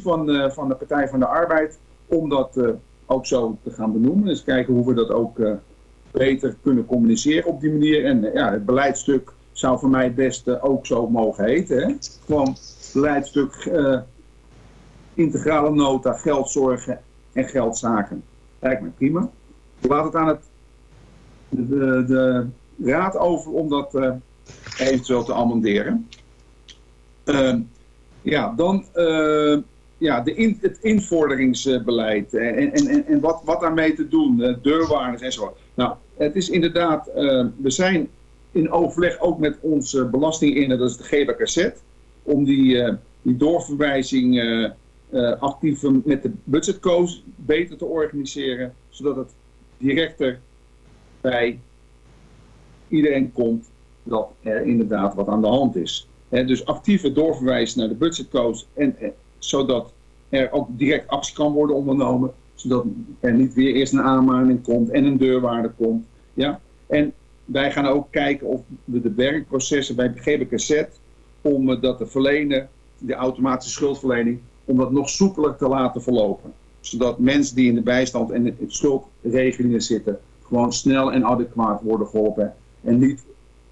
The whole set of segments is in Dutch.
van, van de Partij van de Arbeid om dat ook zo te gaan benoemen. Dus kijken hoe we dat ook beter kunnen communiceren op die manier. En ja, het beleidstuk zou voor mij het beste ook zo mogen heten. Hè? Gewoon beleidstuk integrale nota, geldzorgen en geldzaken. Lijkt me prima. Laat het aan het, de, de raad over om dat eventueel te amenderen. Uh, ja, dan ja, de in, het invorderingsbeleid en, en, en wat, wat daarmee te doen, deurwaarders en zo. Nou, het is inderdaad, we zijn in overleg ook met onze belastinginner, dat is de GBKZ, om die, die doorverwijzing uh, actief met de budgetco's beter te organiseren, zodat het directer bij iedereen komt dat er inderdaad wat aan de hand is. dus actiever doorverwijzen naar de budgetco's, en, eh, zodat er ook direct actie kan worden ondernomen, zodat er niet weer eerst een aanmaning komt en een deurwaarde komt. Ja? En wij gaan ook kijken of we de werkprocessen bij GBKZ, om dat te verlenen, de automatische schuldverlening, om dat nog soepeler te laten verlopen. Zodat mensen die in de bijstand en in schuldregelingen zitten, gewoon snel en adequaat worden geholpen. En niet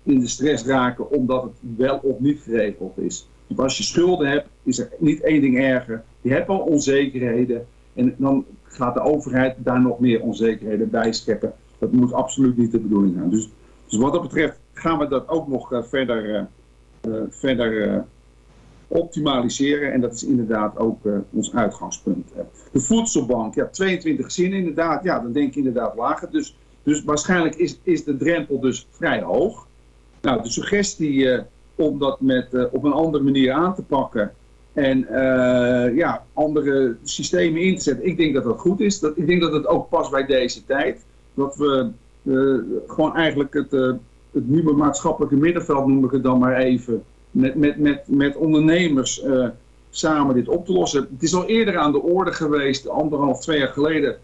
in de stress raken omdat het wel of niet geregeld is. Als je schulden hebt, is er niet één ding erger. Je hebt al onzekerheden en dan gaat de overheid daar nog meer onzekerheden bij scheppen. Dat moet absoluut niet de bedoeling zijn. Dus, dus wat dat betreft gaan we dat ook nog uh, verder, uh, uh, verder optimaliseren. En dat is inderdaad ook ons uitgangspunt. De voedselbank, ja, 22 gezinnen inderdaad. Ja, dan denk je inderdaad lager. Dus, dus waarschijnlijk is, is de drempel dus vrij hoog. Nou, de suggestie om dat met, uh, op een andere manier aan te pakken en ja, andere systemen in te zetten. Ik denk dat dat goed is. Dat, ik denk dat het ook past bij deze tijd. Dat we gewoon eigenlijk het, het nieuwe maatschappelijke middenveld, noem ik het dan maar even, met, met, met, met ondernemers samen dit op te lossen. Het is al eerder aan de orde geweest, anderhalf, twee jaar geleden.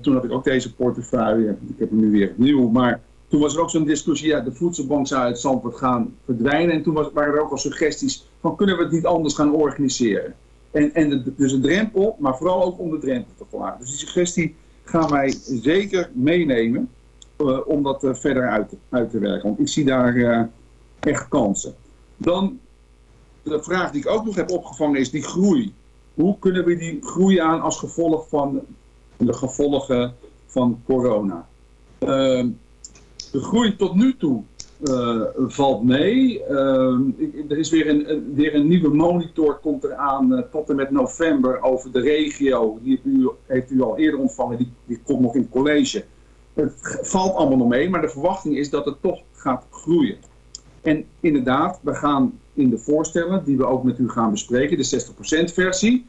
Toen had ik ook deze portefeuille. Ik heb hem nu weer opnieuw. Maar toen was er ook zo'n discussie. Ja, de voedselbank zou uit Zandvoort gaan verdwijnen. En toen was, waren er ook al suggesties van kunnen we het niet anders gaan organiseren. En, en dus een drempel, maar vooral ook om de drempel te verlagen. Dus die suggestie gaan wij zeker meenemen. Uh, om dat verder uit, uit, te werken. Want ik zie daar echt kansen. Dan de vraag die ik ook nog heb opgevangen is die groei. Hoe kunnen we die groei aan als gevolg van de gevolgen van corona? De groei tot nu toe uh, valt mee. Uh, er is weer een, weer een nieuwe monitor komt eraan uh, tot en met november over de regio. Die u, heeft u al eerder ontvangen, die, die komt nog in het college. Het valt allemaal nog mee, maar de verwachting is dat het toch gaat groeien. En inderdaad, we gaan in de voorstellen die we ook met u gaan bespreken, de 60% versie,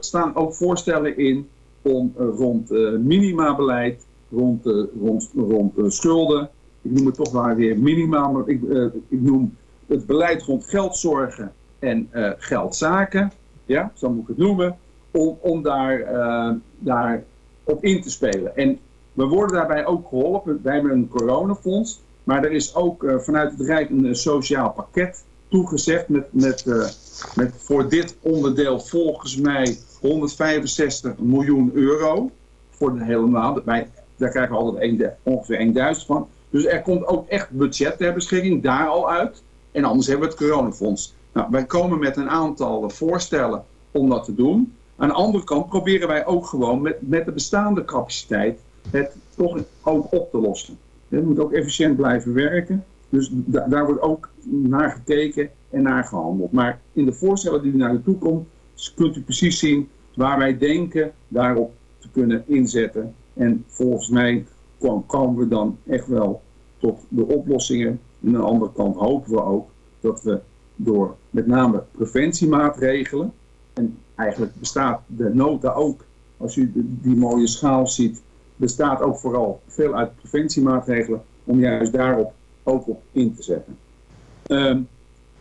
staan ook voorstellen in om uh, rond minimabeleid, rond, uh, rond, rond schulden, ik noem het toch maar weer minima, maar ik, ik noem het beleid rond geldzorgen en geldzaken, ja, zo moet ik het noemen, om, om daar, daar op in te spelen. En we worden daarbij ook geholpen, wij hebben een coronafonds, maar er is ook vanuit het Rijk een sociaal pakket toegezegd met, met, met voor dit onderdeel volgens mij 165 miljoen euro voor de hele maand. Wij, daar krijgen we altijd een, ongeveer 1000 van. Dus er komt ook echt budget ter beschikking daar al uit. En anders hebben we het coronafonds. Nou, wij komen met een aantal voorstellen om dat te doen. Aan de andere kant proberen wij ook gewoon met, met de bestaande capaciteit het toch ook op te lossen. Het moet ook efficiënt blijven werken. Dus daar wordt ook naar gekeken en naar gehandeld. Maar in de voorstellen die naar de toe komt, kunt u precies zien waar wij denken daarop te kunnen inzetten. En volgens mij komen we dan echt wel tot de oplossingen. aan de andere kant hopen we ook dat we door met name preventiemaatregelen, en eigenlijk bestaat de nota ook, als u die mooie schaal ziet, bestaat ook vooral veel uit preventiemaatregelen om juist daarop ook op in te zetten. Um,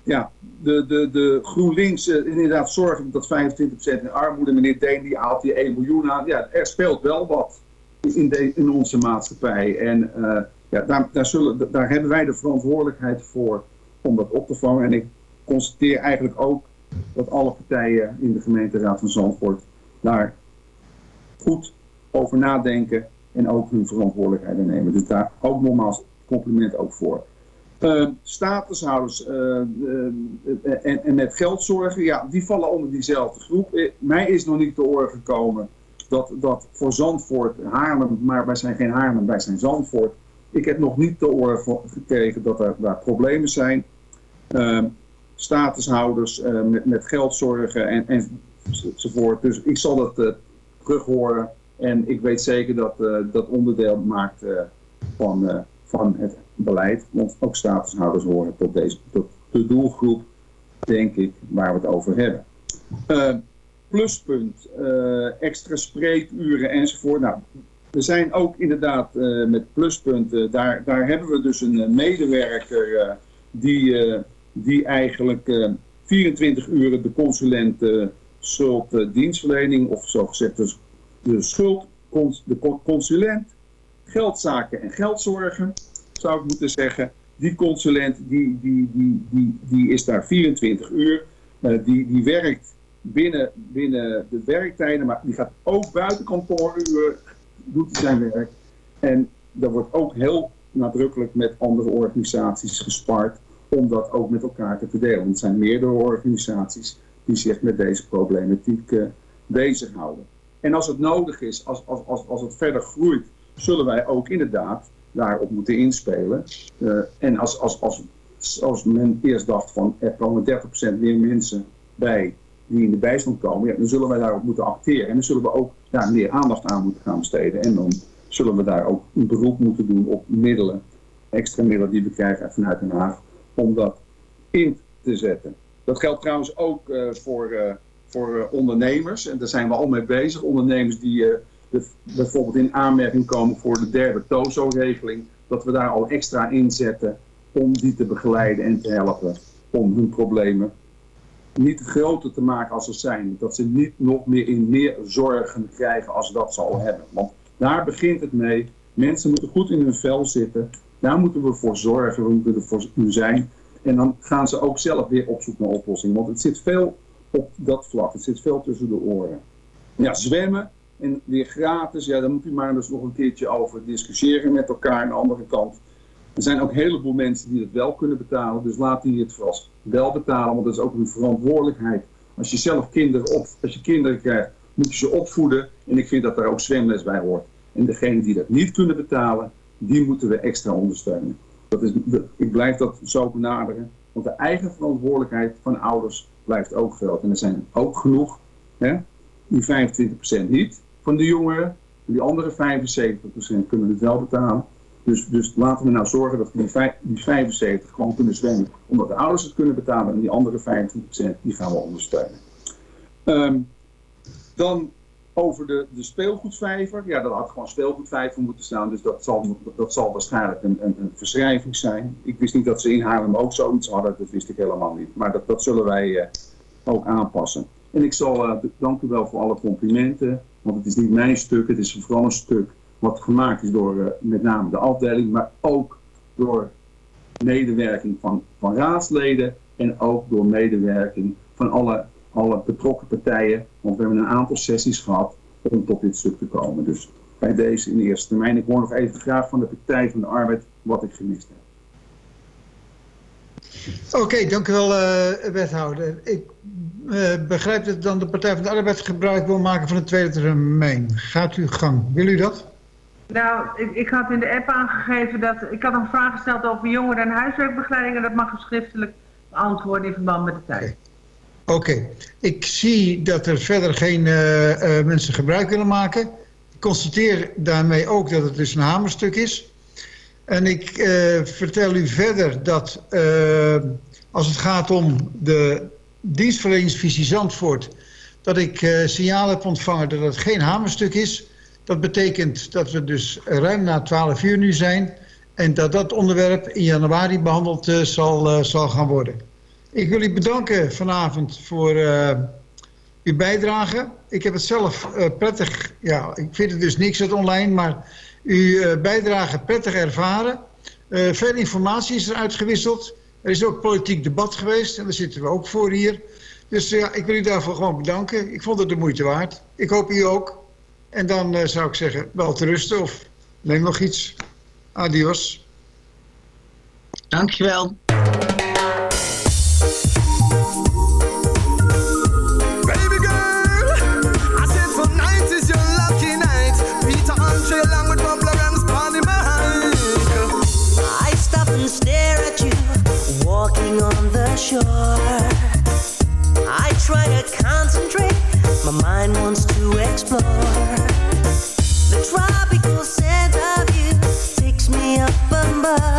ja, de, de, de GroenLinks uh, inderdaad zorgen dat 25% in armoede. Meneer Deen die haalt die 1 miljoen aan. Ja, er speelt wel wat in, de, in onze maatschappij. En uh, ja, daar, daar, zullen, daar hebben wij de verantwoordelijkheid voor om dat op te vangen. En ik constateer eigenlijk ook dat alle partijen in de gemeenteraad van Zandvoort daar goed over nadenken en ook hun verantwoordelijkheden nemen. Dus daar ook nogmaals compliment ook voor. Uh, statushouders uh, en, en, met geldzorgen, ja, die vallen onder diezelfde groep. mij is nog niet te oren gekomen dat, dat voor Zandvoort, Haarlem, maar wij zijn geen Haarlem, wij zijn Zandvoort. Ik heb nog niet te oren gekregen dat er daar problemen zijn. Uh, statushouders met, met geldzorgen en, enzovoort. Dus ik zal dat terug horen. En ik weet zeker dat dat onderdeel maakt van, van het beleid. Want ook statushouders horen tot, deze, tot de doelgroep, denk ik, waar we het over hebben. Pluspunt, uh, extra spreekuren enzovoort. Nou, we zijn ook inderdaad uh, met pluspunten, daar, daar hebben we dus een medewerker die, die eigenlijk 24 uur de consulent schulddienstverlening, of zogezegd dus de schuld, de consulent, geldzaken en geldzorgen, zou ik moeten zeggen. Die consulent die, die, die, die, die is daar 24 uur. Die, die werkt binnen, binnen de werktijden, maar die gaat ook buiten kantooruren, doet zijn werk. En er wordt ook heel nadrukkelijk met andere organisaties gespart om dat ook met elkaar te verdelen. Want het zijn meerdere organisaties die zich met deze problematiek uh, bezighouden. En als het nodig is, als, als, als, als het verder groeit, zullen wij ook inderdaad daarop moeten inspelen. Uh, en als, als, als, als men eerst dacht van er komen 30% meer mensen bij die in de bijstand komen, ja, dan zullen wij daarop moeten acteren. En dan zullen we ook daar meer aandacht aan moeten gaan besteden. En dan zullen we daar ook een beroep moeten doen op middelen, extra middelen die we krijgen vanuit Den Haag, om dat in te zetten. Dat geldt trouwens ook uh, voor, uh, voor ondernemers. En daar zijn we al mee bezig. Ondernemers die bijvoorbeeld in aanmerking komen voor de derde TOZO-regeling, dat we daar al extra inzetten om die te begeleiden en te helpen om hun problemen niet groter te maken als ze zijn. Dat ze niet nog meer in meer zorgen krijgen als dat ze al hebben. Want daar begint het mee. Mensen moeten goed in hun vel zitten. Daar moeten we voor zorgen, we moeten er voor zijn. En dan gaan ze ook zelf weer op zoek naar oplossingen. Want het zit veel op dat vlak. Het zit veel tussen de oren. Ja, zwemmen en weer gratis, ja, daar moet u maar dus nog een keertje over discussiëren met elkaar aan de andere kant. Er zijn ook een heleboel mensen die het wel kunnen betalen, dus laat die het vooral wel betalen, want dat is ook een verantwoordelijkheid. Als je zelf kinderen, op, als je kinderen krijgt, moet je ze opvoeden en ik vind dat daar ook zwemles bij hoort. En degenen die dat niet kunnen betalen, die moeten we extra ondersteunen. Dat is, ik blijf dat zo benaderen, want de eigen verantwoordelijkheid van ouders blijft ook groot. En er zijn ook genoeg, hè, die 25% niet van de jongeren. Die andere 75% kunnen het wel betalen. Dus, dus laten we nou zorgen dat die, die 75 gewoon kunnen zwemmen. Omdat de ouders het kunnen betalen. En die andere 25% die gaan we ondersteunen. Um, dan over de, de speelgoedvijver. Ja, dat had gewoon speelgoedvijver moeten staan. Dus dat zal, dat zal waarschijnlijk een, een, een verschrijving zijn. Ik wist niet dat ze in Haarlem ook zoiets hadden. Dat wist ik helemaal niet. Maar dat, dat zullen wij uh, ook aanpassen. En ik zal, uh, dank u wel voor alle complimenten. Want het is niet mijn stuk, het is vooral een stuk wat gemaakt is door uh, met name de afdeling, maar ook door medewerking van, van raadsleden en ook door medewerking van alle, alle betrokken partijen. Want we hebben een aantal sessies gehad om tot dit stuk te komen. Dus bij deze in eerste termijn. Ik hoor nog even graag van de Partij van de Arbeid wat ik gemist heb. Oké, dank u wel, uh, wethouder. Ik uh, begrijp dat dan de Partij van de Arbeid gebruik wil maken van de tweede termijn. Gaat u gang. Wil u dat? Nou, ik, ik had in de app aangegeven dat... Ik had een vraag gesteld over jongeren en huiswerkbegeleiding... en dat mag schriftelijk beantwoorden in verband met de tijd. Oké. Ik zie dat er verder geen uh, uh, mensen gebruik willen maken. Ik constateer daarmee ook dat het dus een hamerstuk is. En ik uh, vertel u verder dat als het gaat om de dienstverleningsvisie Zandvoort... dat ik signaal heb ontvangen dat het geen hamerstuk is. Dat betekent dat we dus ruim na 12 uur nu zijn... en dat dat onderwerp in januari behandeld uh, zal, uh, zal gaan worden. Ik wil u bedanken vanavond voor uw bijdrage. Ik heb het zelf prettig... Ja, ik vind het dus niks uit online, maar uw bijdrage prettig ervaren. veel informatie is er uitgewisseld... Er is ook politiek debat geweest en daar zitten we ook voor hier. Dus ja, ik wil u daarvoor gewoon bedanken. Ik vond het de moeite waard. Ik hoop u ook. En dan zou ik zeggen, wel te rusten of neem nog iets. Adios. Dankjewel. shore. I try to my mind wants to explore. The tropical scent of you takes me up above.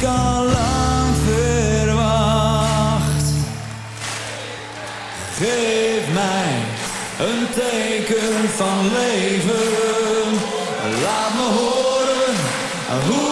ik al lang verwacht. Geef mij een teken van leven. Laat me horen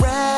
Red